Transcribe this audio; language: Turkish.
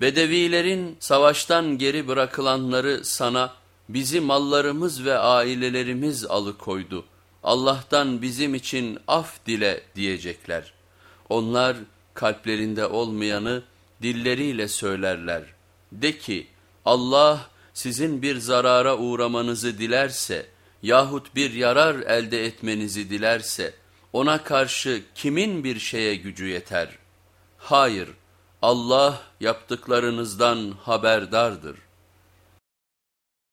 Bedevilerin savaştan geri bırakılanları sana bizi mallarımız ve ailelerimiz alıkoydu. Allah'tan bizim için af dile diyecekler. Onlar kalplerinde olmayanı dilleriyle söylerler. De ki Allah sizin bir zarara uğramanızı dilerse yahut bir yarar elde etmenizi dilerse ona karşı kimin bir şeye gücü yeter? Hayır, Allah yaptıklarınızdan haberdardır.